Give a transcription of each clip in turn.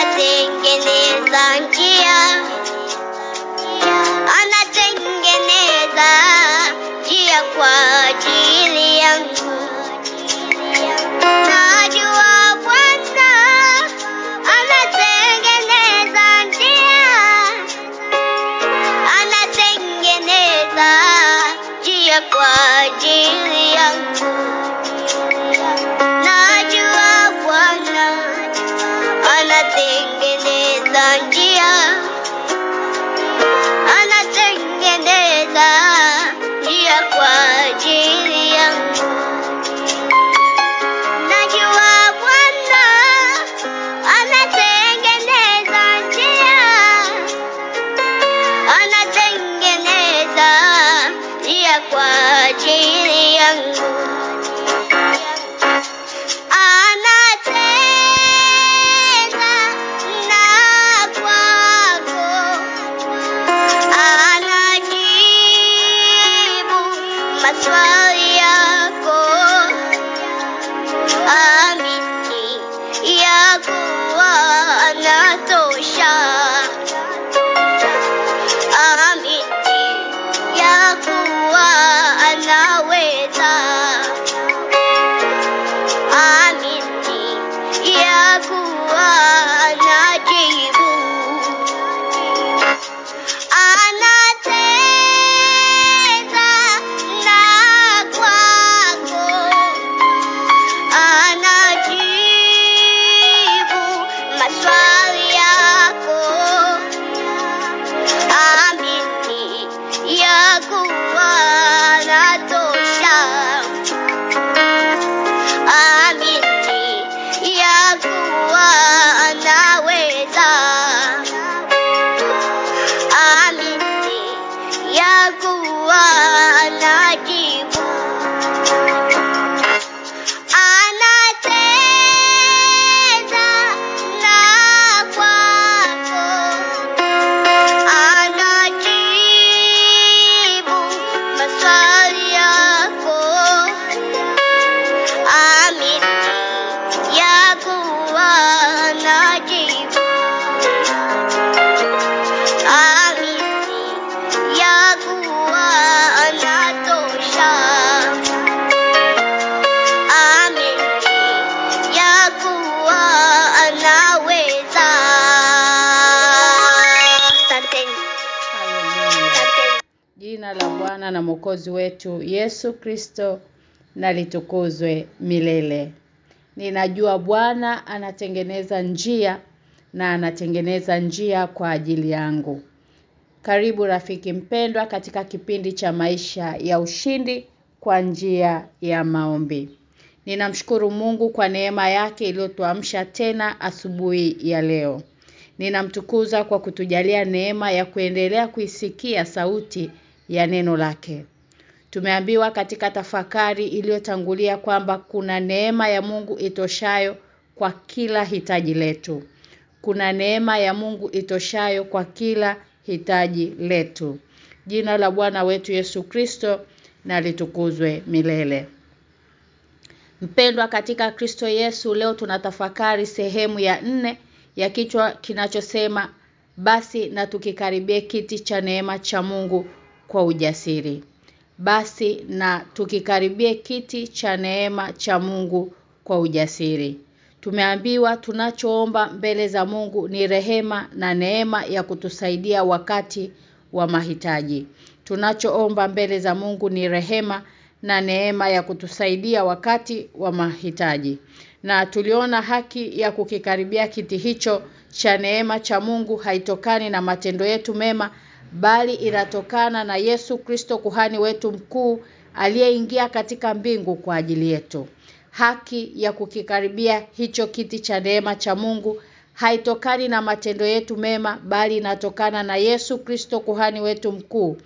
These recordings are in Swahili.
anatengeneza njia, anatengeneza njia kwa ajili yangu. Njia Na Mwokozi wetu Yesu Kristo na litukuzwe milele. Ninajua Bwana anatengeneza njia na anatengeneza njia kwa ajili yangu. Karibu rafiki mpendwa katika kipindi cha maisha ya ushindi kwa njia ya maombi. Ninamshukuru Mungu kwa neema yake iliyotuamsha tena asubuhi ya leo. Ninamtukuza kwa kutujalia neema ya kuendelea kuisikia sauti ya neno lake. Tumeambiwa katika tafakari iliyotangulia kwamba kuna neema ya Mungu itoshayo kwa kila hitaji letu. Kuna neema ya Mungu itoshayo kwa kila hitaji letu. Jina la Bwana wetu Yesu Kristo na litukuzwe milele. Mpendwa katika Kristo Yesu leo tunatafakari sehemu ya nne ya kichwa kinachosema basi na tukikaribia kiti cha neema cha Mungu kwa ujasiri. Basi na tukikaribie kiti cha neema cha Mungu kwa ujasiri. Tumeambiwa tunachoomba mbele za Mungu ni rehema na neema ya kutusaidia wakati wa mahitaji. Tunachoomba mbele za Mungu ni rehema na neema ya kutusaidia wakati wa mahitaji. Na tuliona haki ya kukikaribia kiti hicho cha neema cha Mungu haitokani na matendo yetu mema bali inatokana na Yesu Kristo kuhani wetu mkuu aliyeingia katika mbingu kwa ajili yetu. Haki ya kukikaribia hicho kiti cha neema cha Mungu haitokani na matendo yetu mema bali inatokana na Yesu Kristo kuhani wetu mkuu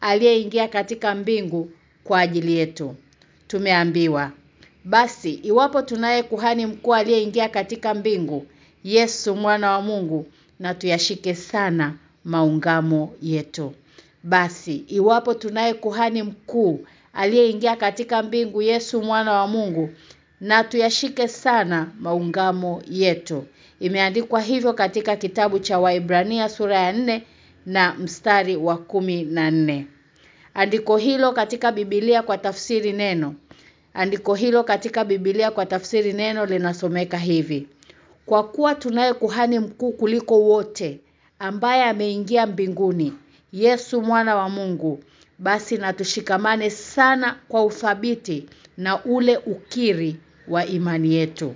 aliyeingia katika mbingu kwa ajili yetu. Tumeambiwa basi iwapo tunaye kuhani mkuu aliyeingia katika mbingu Yesu mwana wa Mungu na tuyashike sana maungamo yetu. Basi iwapo tunaye kuhani mkuu aliyeingia katika mbingu Yesu mwana wa Mungu na tuyashike sana maungamo yetu. Imeandikwa hivyo katika kitabu cha Waibrania sura ya nne na mstari wa kumi na nne Andiko hilo katika Biblia kwa tafsiri neno. Andiko hilo katika Biblia kwa tafsiri neno linasomeka hivi. Kwa kuwa tunaye kuhani mkuu kuliko wote ambaye ameingia mbinguni, Yesu mwana wa Mungu, basi na tushikamane sana kwa uthabiti na ule ukiri wa imani yetu.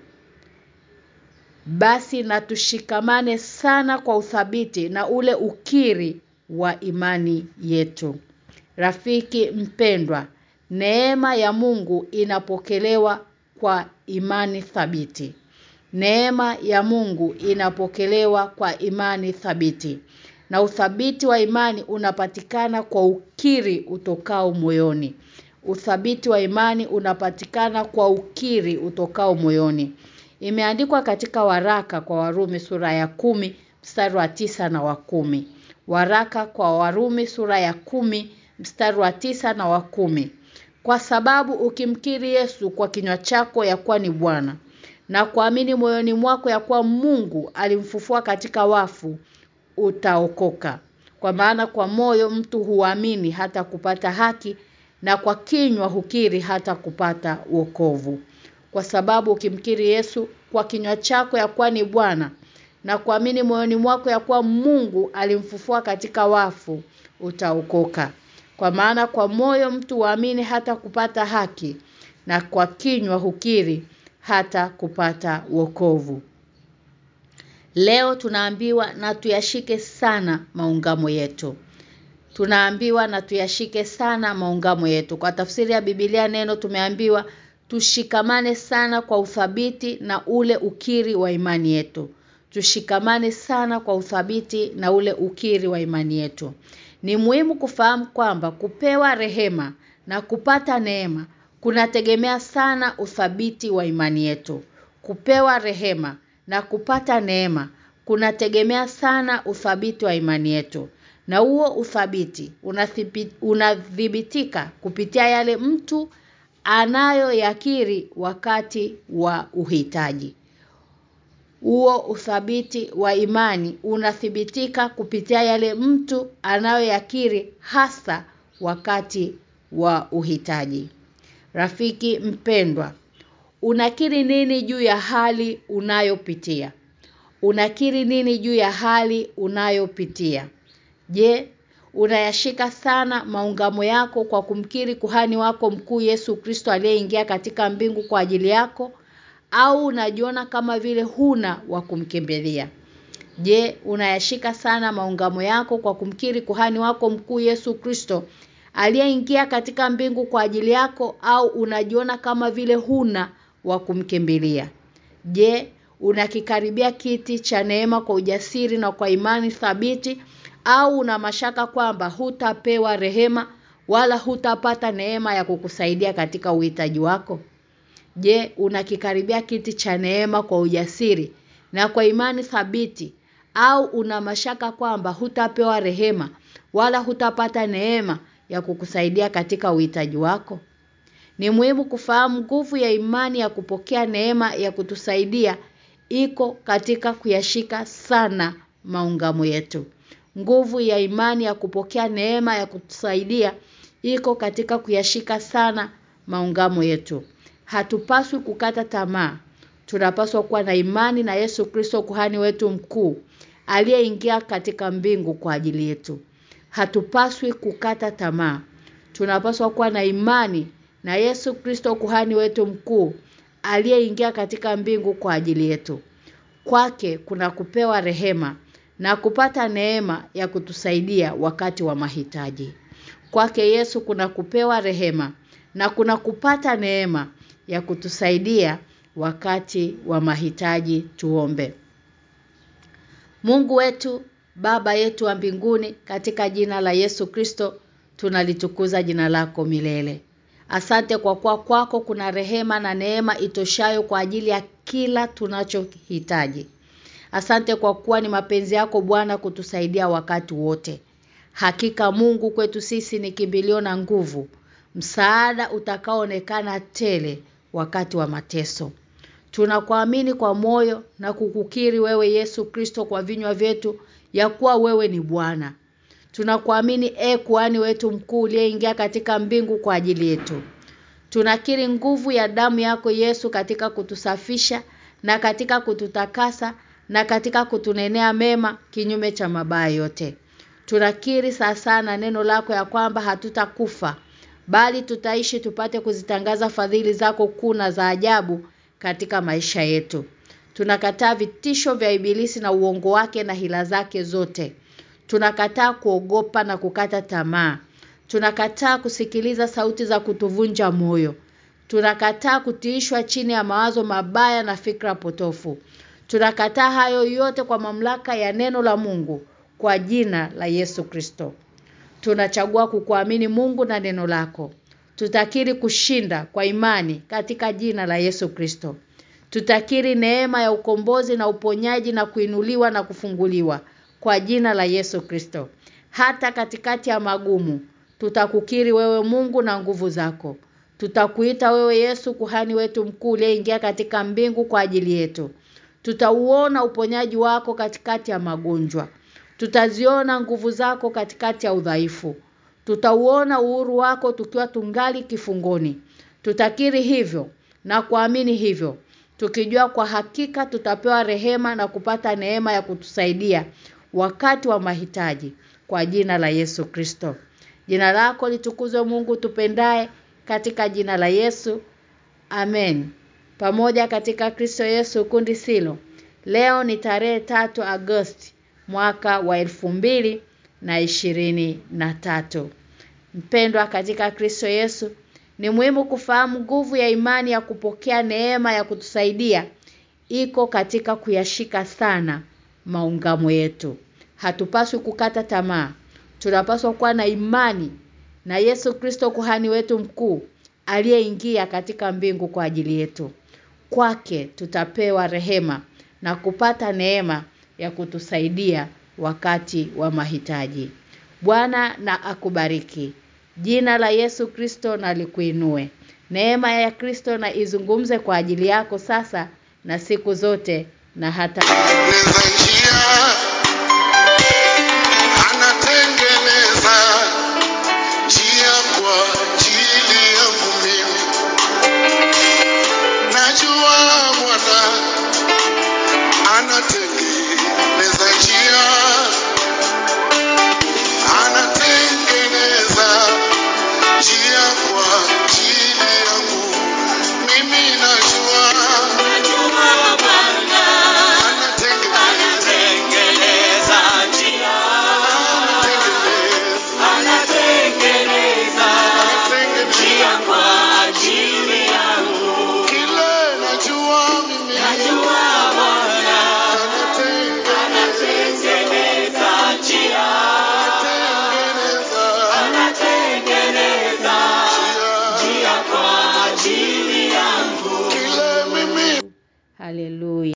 Basi na tushikamane sana kwa uthabiti na ule ukiri wa imani yetu. Rafiki mpendwa, neema ya Mungu inapokelewa kwa imani thabiti. Neema ya Mungu inapokelewa kwa imani thabiti. Na uthabiti wa imani unapatikana kwa ukiri utokao moyoni. Uthabiti wa imani unapatikana kwa ukiri utokao moyoni. Imeandikwa katika waraka kwa Warumi sura ya kumi mstari wa tisa na wa kumi. Waraka kwa Warumi sura ya kumi mstari wa tisa na wa kumi. Kwa sababu ukimkiri Yesu kwa kinywa chako ya kuwa ni Bwana na kuamini moyoni mwako ya kuwa Mungu alimfufua katika wafu utaokoka. Kwa maana kwa moyo mtu huamini hata kupata haki na kwa kinywa hukiri hata kupata wokovu. Kwa sababu ukimkiri Yesu kwa kinywa chako ya kuwa ni Bwana na kuamini moyoni mwako ya kuwa Mungu alimfufua katika wafu utaokoka. Kwa maana kwa moyo mtu huamini hata kupata haki na kwa kinywa hukiri hata kupata wokovu. Leo tunaambiwa na tuyashike sana maungamo yetu. Tunaambiwa na tuyashike sana maungamo yetu. Kwa tafsiri ya Biblia neno tumeambiwa tushikamane sana kwa uthabiti na ule ukiri wa imani yetu. Tushikamane sana kwa uthabiti na ule ukiri wa imani yetu. Ni muhimu kufahamu kwamba kupewa rehema na kupata neema kunategemea sana uthabiti wa imani yetu. Kupewa rehema na kupata neema kunategemea sana uthabiti wa imani yetu. Na huo uthabiti unathibitika kupitia yale mtu anayoyakiri wakati wa uhitaji. Huo uthabiti wa imani unathibitika kupitia yale mtu anayoyakiri hasa wakati wa uhitaji. Rafiki mpendwa, unakiri nini juu ya hali unayopitia? Unakiri nini juu ya hali unayopitia? Je, unayashika sana maungamo yako kwa kumkiri kuhani wako mkuu Yesu Kristo aliyeingia katika mbingu kwa ajili yako au unajiona kama vile huna wa kumkimbilia? Je, unayashika sana maungamo yako kwa kumkiri kuhani wako mkuu Yesu Kristo aliyeingia katika mbingu kwa ajili yako au unajiona kama vile huna wa kumkimbilia? Je, unakikaribia kiti cha neema kwa ujasiri na kwa imani thabiti au una mashaka kwamba hutapewa rehema wala hutapata neema ya kukusaidia katika uhitaji wako? Je, unakikaribia kiti cha neema kwa ujasiri na kwa imani thabiti au una mashaka kwamba hutapewa rehema wala hutapata neema ya kukusaidia katika uhitaji wako? Ni muhimu kufahamu nguvu ya imani ya kupokea neema ya kutusaidia iko katika kuyashika sana maungamo yetu. Nguvu ya imani ya kupokea neema ya kutusaidia iko katika kuyashika sana maungamo yetu. Hatupaswi kukata tamaa. Tunapaswa kuwa na imani na Yesu Kristo kuhani wetu mkuu aliyeingia katika mbingu kwa ajili yetu. Hatupaswi kukata tamaa. Tunapaswa kuwa na imani na Yesu Kristo kuhani wetu mkuu aliyeingia katika mbingu kwa ajili yetu. Kwake kuna kupewa rehema na kupata neema ya kutusaidia wakati wa mahitaji. Kwake Yesu kuna kupewa rehema na kuna kupata neema ya kutusaidia wakati wa mahitaji tuombe. Mungu wetu, Baba yetu wa mbinguni, katika jina la Yesu Kristo, tunalitukuza jina lako milele. Asante kwa kuwa kwako kuna rehema na neema itoshayo kwa ajili ya kila tunachohitaji. Asante kwa kuwa ni mapenzi yako Bwana kutusaidia wakati wote. Hakika Mungu kwetu sisi ni kimbilio na nguvu, msaada utakaoonekana tele wakati wa mateso. Tunakuamini kwa moyo na kukukiri wewe Yesu Kristo kwa vinywa vyetu ya kuwa wewe ni Bwana. Tunakuamini e kuani wetu mkuu uliyeingia katika mbingu kwa ajili yetu. Tunakiri nguvu ya damu yako Yesu katika kutusafisha na katika kututakasa na katika kutunenea mema kinyume cha mabaya yote. Tunakiri sasa na neno lako ya kwamba hatutakufa bali tutaishi tupate kuzitangaza fadhili zako kuna za ajabu katika maisha yetu. Tunakataa vitisho vya ibilisi na uongo wake na hila zake zote. Tunakataa kuogopa na kukata tamaa. Tunakataa kusikiliza sauti za kutuvunja moyo. Tunakataa kutiishwa chini ya mawazo mabaya na fikra potofu. Tunakataa hayo yote kwa mamlaka ya neno la Mungu kwa jina la Yesu Kristo. Tunachagua kukuamini Mungu na neno lako. Tutakiri kushinda kwa imani katika jina la Yesu Kristo. Tutakiri neema ya ukombozi na uponyaji na kuinuliwa na kufunguliwa kwa jina la Yesu Kristo. Hata katikati ya magumu tutakukiri wewe Mungu na nguvu zako. Tutakuita wewe Yesu kuhani wetu mkuu uliyeingia katika mbingu kwa ajili yetu. Tutauona uponyaji wako katikati ya magonjwa. Tutaziona nguvu zako katikati ya udhaifu. Tutauona uhuru wako tukiwa tungali kifungoni. Tutakiri hivyo na kuamini hivyo. Tukijua kwa hakika tutapewa rehema na kupata neema ya kutusaidia wakati wa mahitaji kwa jina la Yesu Kristo. Jina lako litukuzwe Mungu tupendaye katika jina la Yesu. Amen. Pamoja katika Kristo Yesu kundi silo. Leo ni tarehe tatu Agosti mwaka wa elfu mbili na ishirini na tatu. Mpendwa katika Kristo Yesu, ni muhimu kufahamu nguvu ya imani ya kupokea neema ya kutusaidia iko katika kuyashika sana maungamo yetu. Hatupaswi kukata tamaa. Tunapaswa kuwa na imani na Yesu Kristo kuhani wetu mkuu aliyeingia katika mbingu kwa ajili yetu. Kwake tutapewa rehema na kupata neema ya kutusaidia wakati wa mahitaji. Bwana na akubariki. Jina la Yesu Kristo na likuinue. Neema ya Kristo na izungumze kwa ajili yako sasa na siku zote na hata